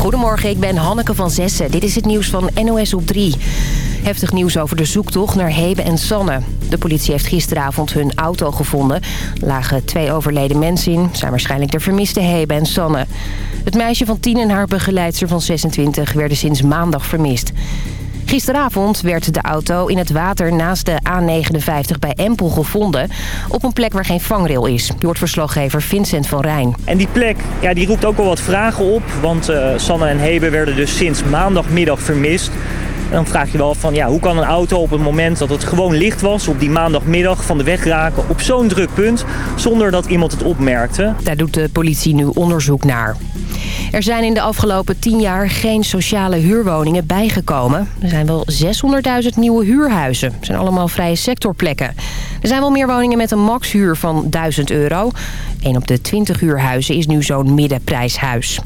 Goedemorgen, ik ben Hanneke van Zessen. Dit is het nieuws van NOS op 3. Heftig nieuws over de zoektocht naar Hebe en Sanne. De politie heeft gisteravond hun auto gevonden. Er lagen twee overleden mensen in. Zijn waarschijnlijk de vermiste Hebe en Sanne. Het meisje van 10 en haar begeleidster van 26 werden sinds maandag vermist. Gisteravond werd de auto in het water naast de A59 bij Empel gevonden. Op een plek waar geen vangrail is. Je verslaggever Vincent van Rijn. En die plek ja, die roept ook wel wat vragen op. Want uh, Sanne en Hebe werden dus sinds maandagmiddag vermist. En dan vraag je wel van ja, hoe kan een auto op het moment dat het gewoon licht was... op die maandagmiddag van de weg raken op zo'n druk punt... zonder dat iemand het opmerkte. Daar doet de politie nu onderzoek naar. Er zijn in de afgelopen 10 jaar geen sociale huurwoningen bijgekomen. Er zijn wel 600.000 nieuwe huurhuizen. Dat zijn allemaal vrije sectorplekken. Er zijn wel meer woningen met een maxhuur van 1000 euro. 1 op de 20 huurhuizen is nu zo'n middenprijshuis.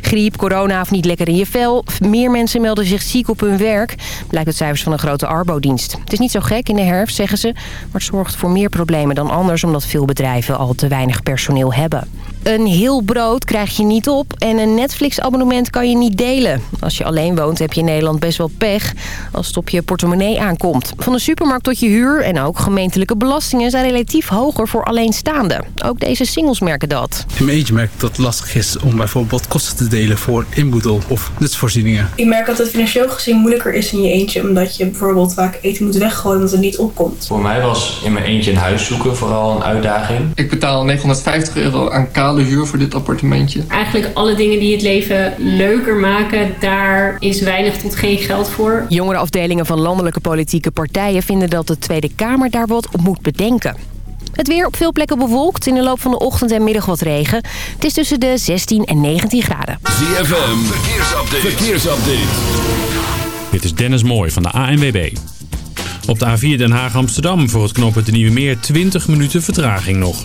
Griep, corona of niet lekker in je vel. Meer mensen melden zich ziek op hun werk. Blijkt uit cijfers van een grote arbodienst. Het is niet zo gek in de herfst, zeggen ze. Maar het zorgt voor meer problemen dan anders... omdat veel bedrijven al te weinig personeel hebben. Een heel brood krijg je niet op en een Netflix-abonnement kan je niet delen. Als je alleen woont heb je in Nederland best wel pech als het op je portemonnee aankomt. Van de supermarkt tot je huur en ook gemeentelijke belastingen zijn relatief hoger voor alleenstaanden. Ook deze singles merken dat. In mijn eentje merk ik dat het lastig is om bijvoorbeeld kosten te delen voor inboedel of nutsvoorzieningen. Ik merk dat het financieel gezien moeilijker is in je eentje omdat je bijvoorbeeld vaak eten moet weggooien omdat het niet opkomt. Voor mij was in mijn eentje een huis zoeken vooral een uitdaging. Ik betaal 950 euro aan kaal huur voor dit appartementje. Eigenlijk alle dingen die het leven leuker maken, daar is weinig tot geen geld voor. Jongerenafdelingen van landelijke politieke partijen vinden dat de Tweede Kamer daar wat op moet bedenken. Het weer op veel plekken bewolkt. In de loop van de ochtend en middag wat regen. Het is tussen de 16 en 19 graden. ZFM, verkeersupdate. verkeersupdate. Dit is Dennis Mooij van de ANWB. Op de A4 Den Haag-Amsterdam voor het knooppunt de Nieuwe Meer 20 minuten vertraging nog.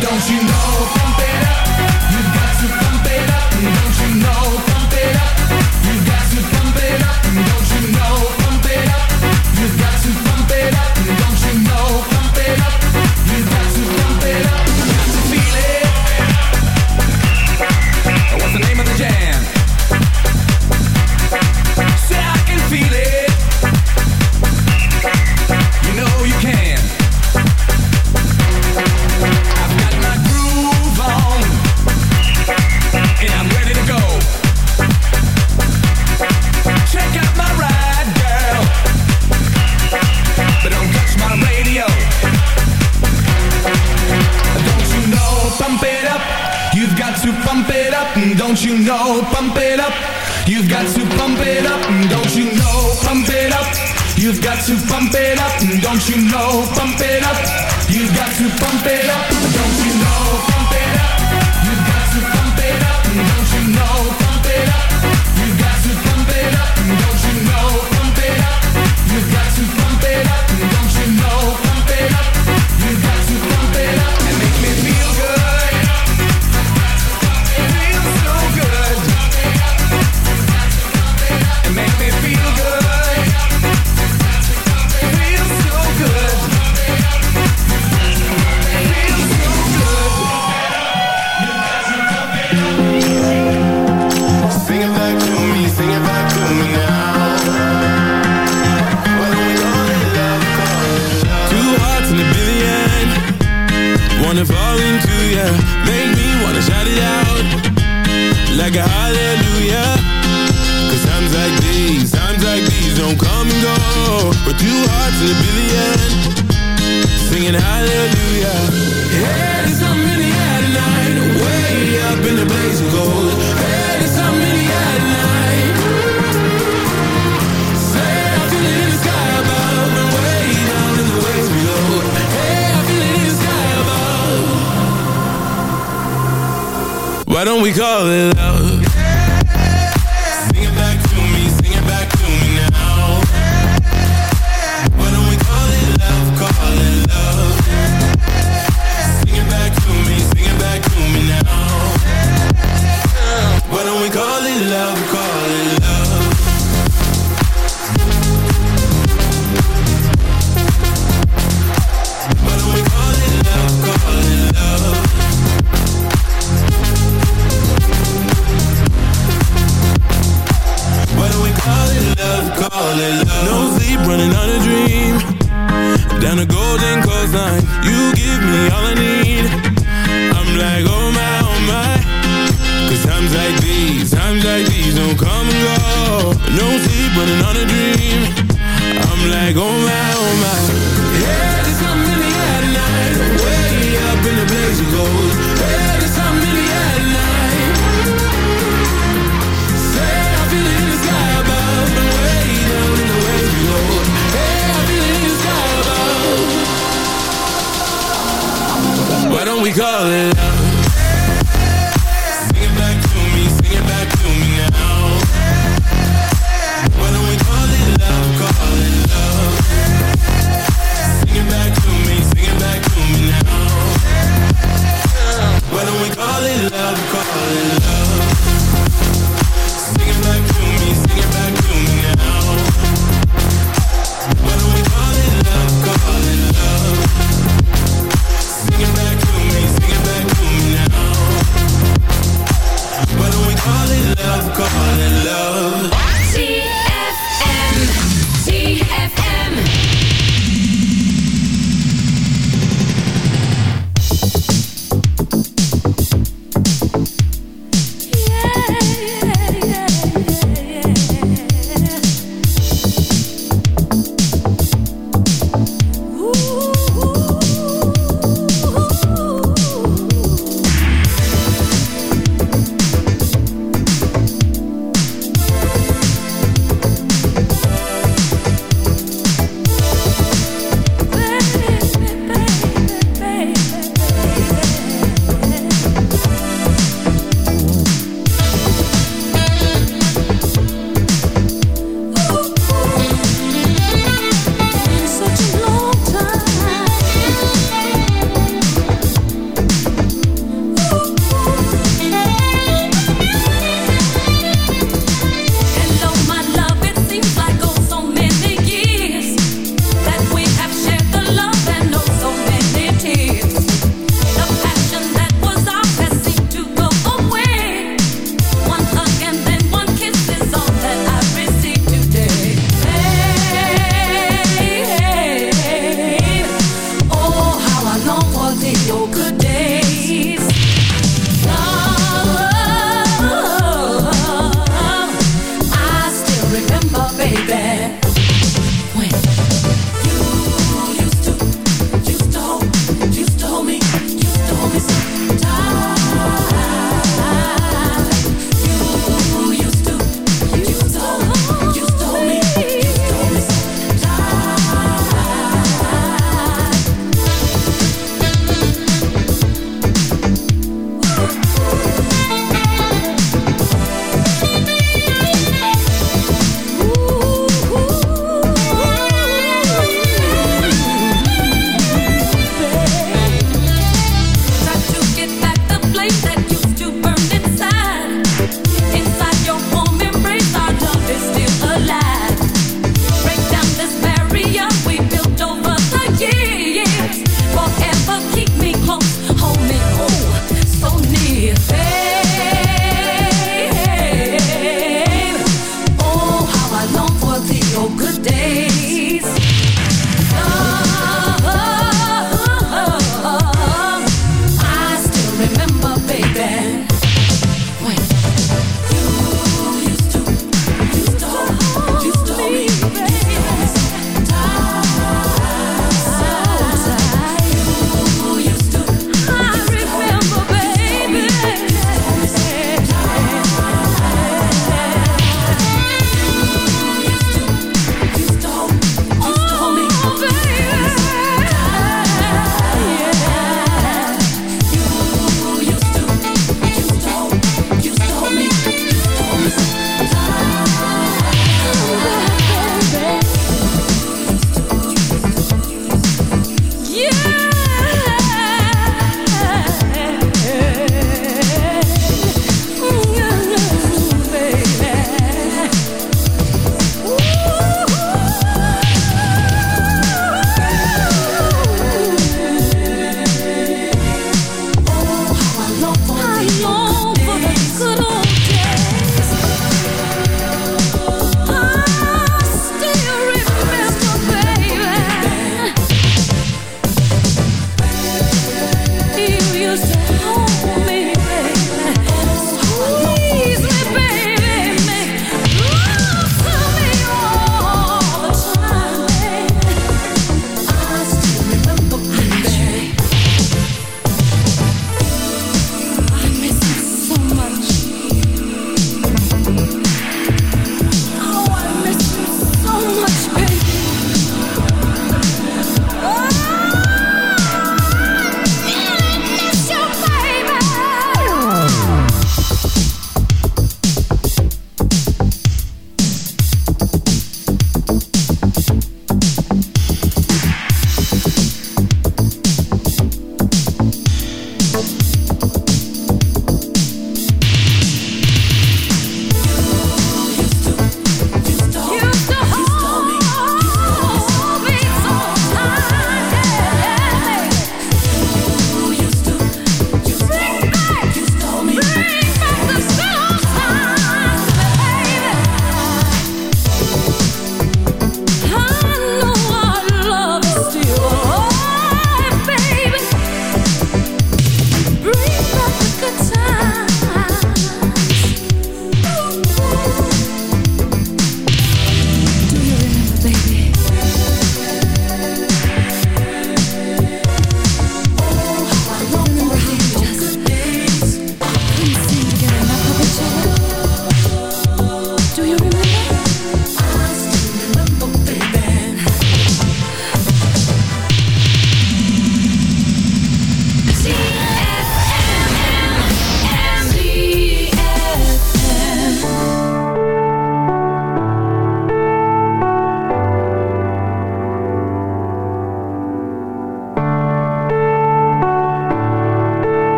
Don't you know? Times like these, times like these don't come and go. With two hearts and a billion Singing hallelujah. Head is something in the air tonight. Way up in the blaze of gold. Head is something in the air tonight. Say, I feel it in the sky above. And way down in the waves below Hey, I feel it in the sky above. Why don't we call it out?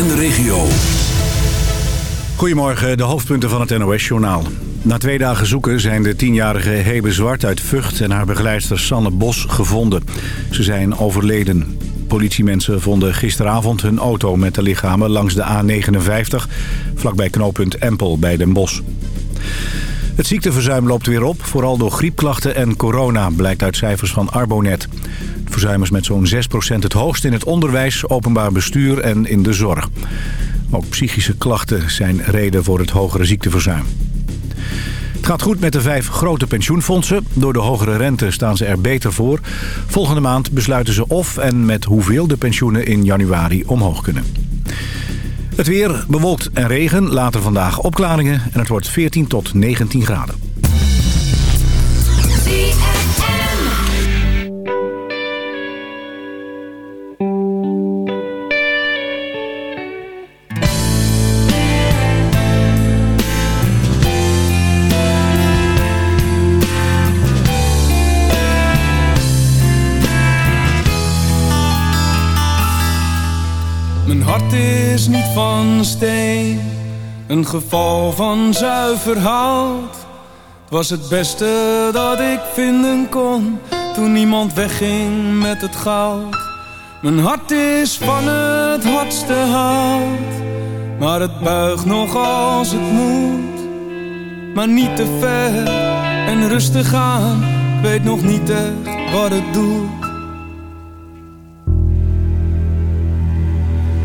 en de regio. Goedemorgen, de hoofdpunten van het NOS-journaal. Na twee dagen zoeken zijn de tienjarige Hebe Zwart uit Vught... en haar begeleidster Sanne Bos gevonden. Ze zijn overleden. Politiemensen vonden gisteravond hun auto met de lichamen langs de A59... vlakbij knooppunt Empel bij Den Bosch. Het ziekteverzuim loopt weer op, vooral door griepklachten en corona... blijkt uit cijfers van Arbonet. Het verzuim is met zo'n 6% het hoogst in het onderwijs, openbaar bestuur en in de zorg. Ook psychische klachten zijn reden voor het hogere ziekteverzuim. Het gaat goed met de vijf grote pensioenfondsen. Door de hogere rente staan ze er beter voor. Volgende maand besluiten ze of en met hoeveel de pensioenen in januari omhoog kunnen. Het weer bewolkt en regen, later vandaag opklaringen en het wordt 14 tot 19 graden. Is niet van steen, een geval van zuiver hout. Het was het beste dat ik vinden kon, toen niemand wegging met het goud. Mijn hart is van het hardste hout, maar het buigt nog als het moet. Maar niet te ver en rustig aan, weet nog niet echt wat het doet.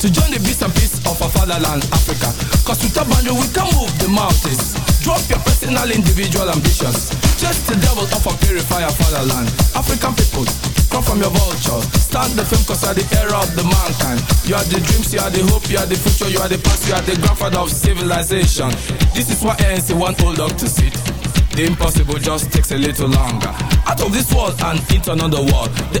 To join the beast and peace of our fatherland, Africa. Cause with a boundary we can move the mountains. Drop your personal, individual ambitions. Just the devil of a purifier fatherland. African people, come from your vulture. Stand the film cause you are the era of the mankind. You are the dreams, you are the hope, you are the future, you are the past, you are the grandfather of civilization. This is what ANC want old dog to sit. The impossible just takes a little longer. Out of this world and into another world. The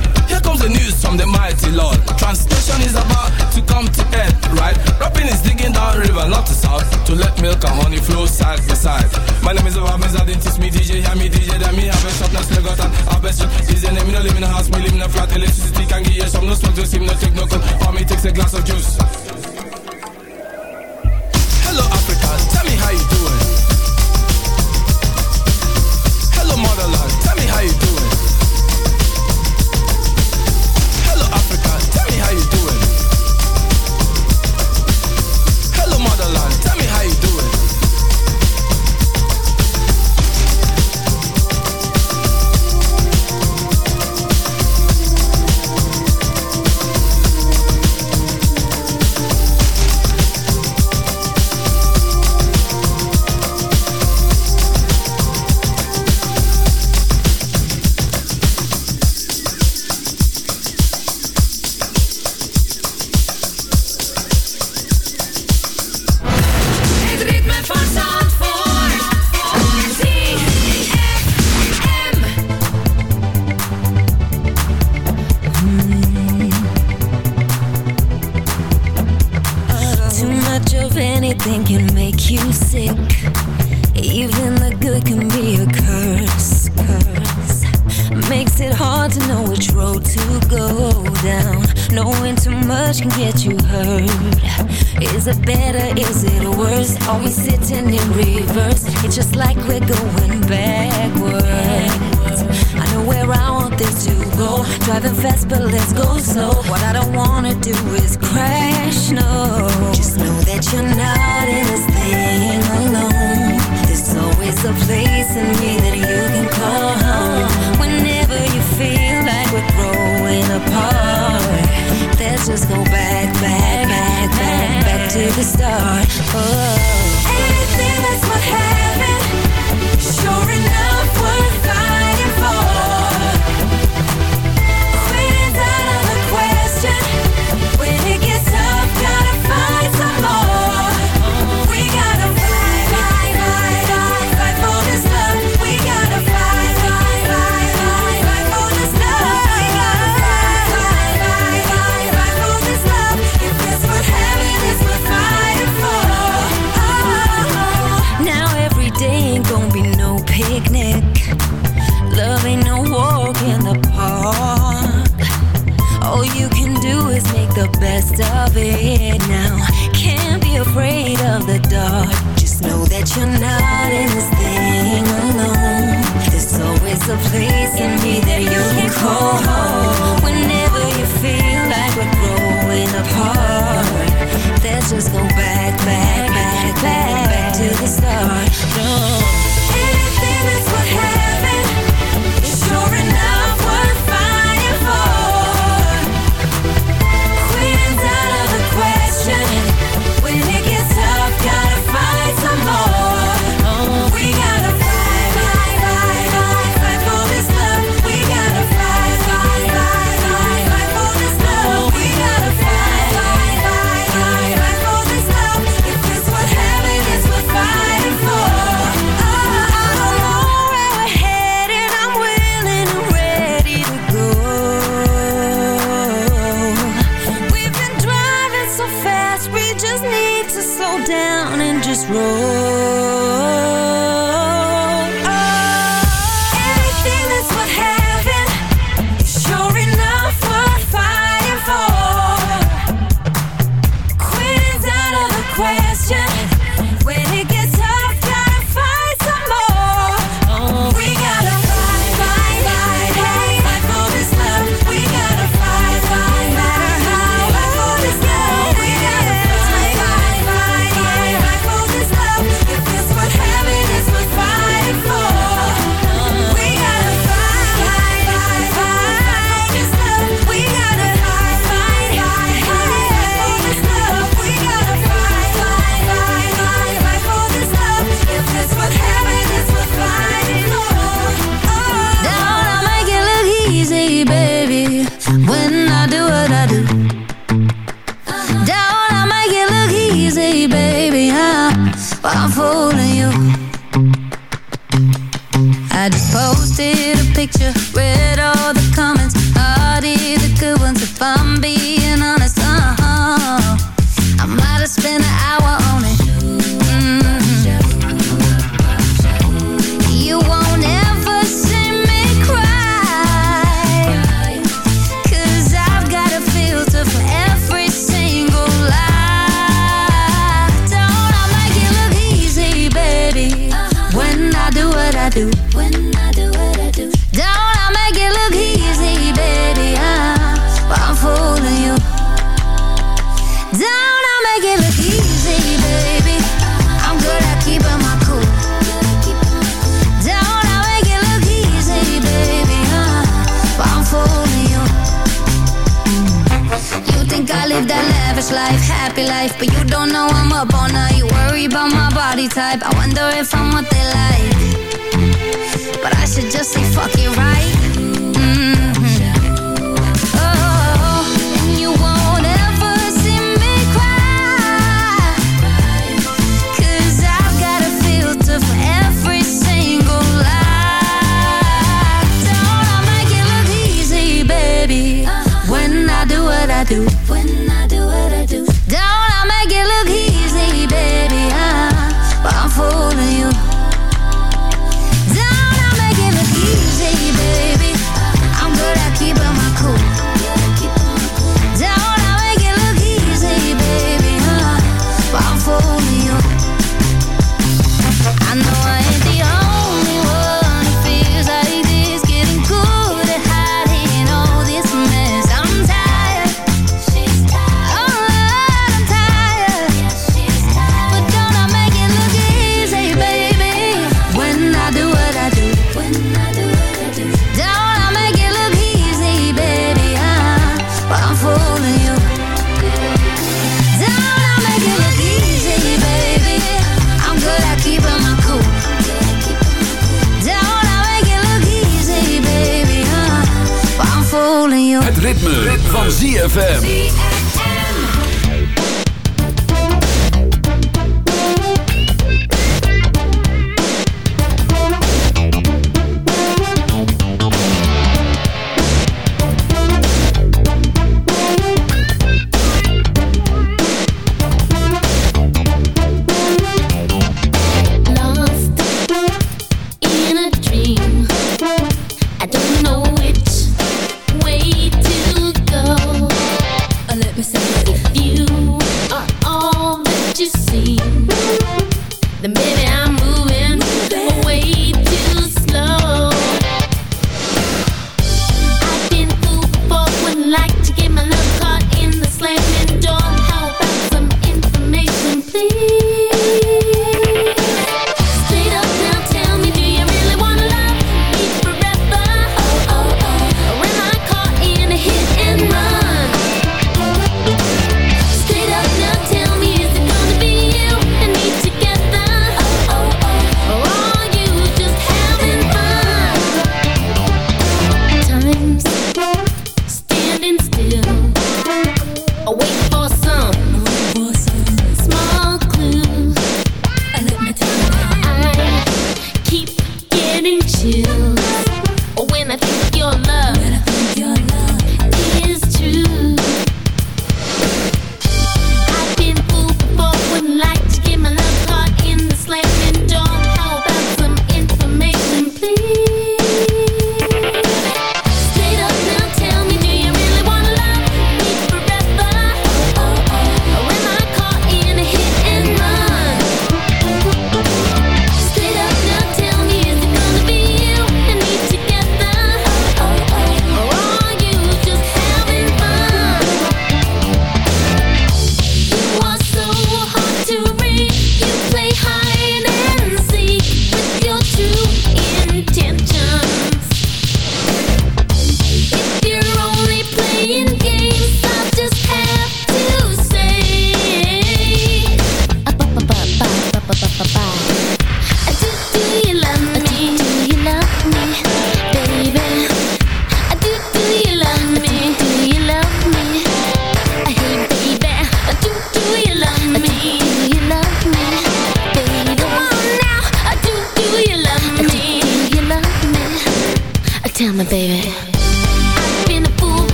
Comes the news from the mighty Lord. Translation is about to come to end, right? Rapping is digging down river, not to south, to let milk and honey flow side by side. My name is Obamiz, I didn't teach me DJ, hear me DJ, then me have a shop, now still got an shop. Is the name, me no live in a house, me live in a flat, electricity can give you some, no smoke, just him, no take no cold, for me takes a glass of juice.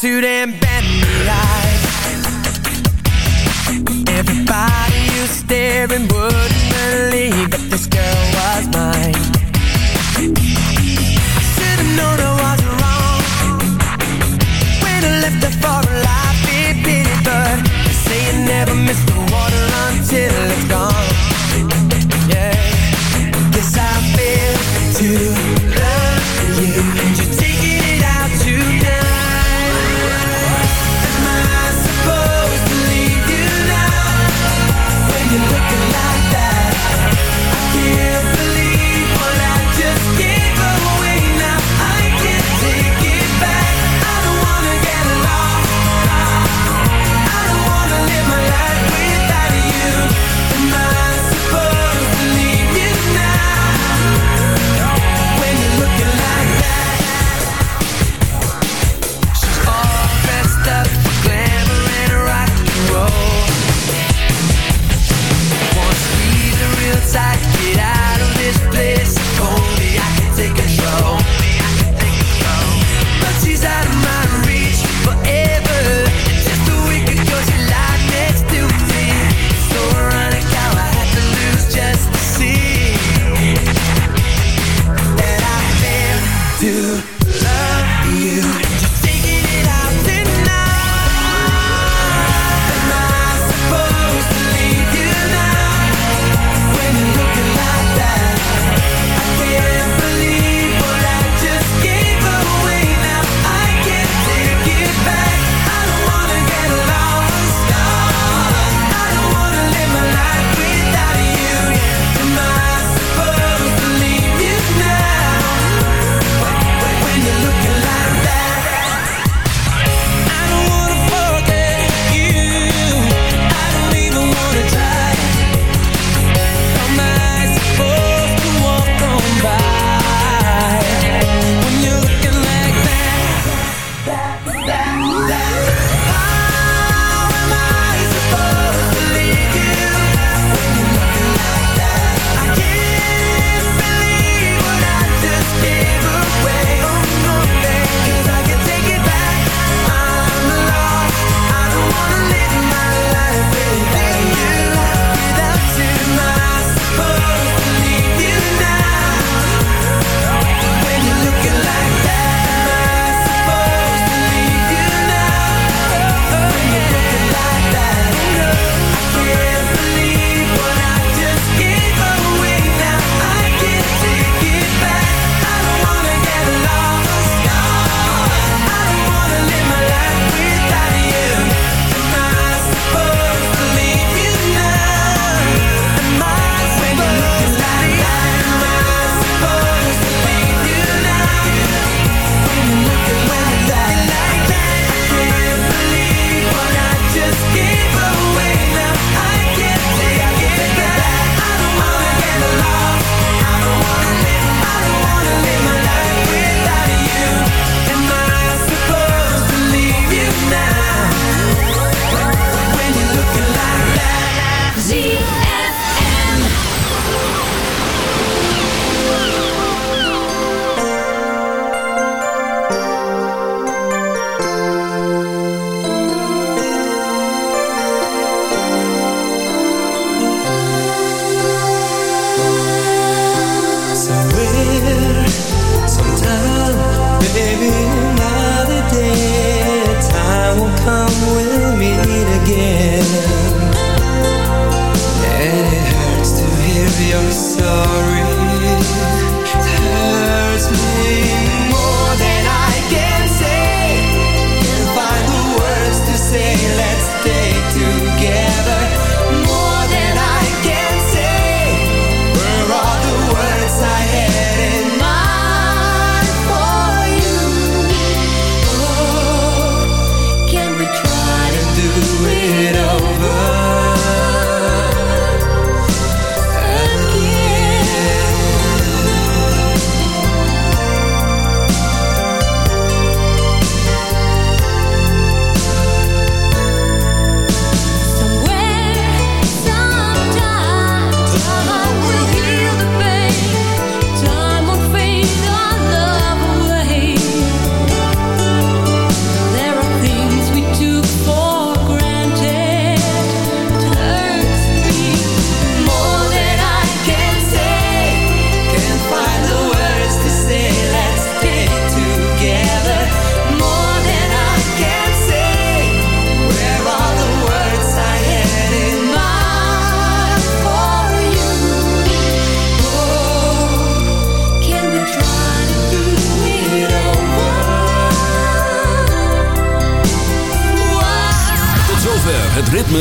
to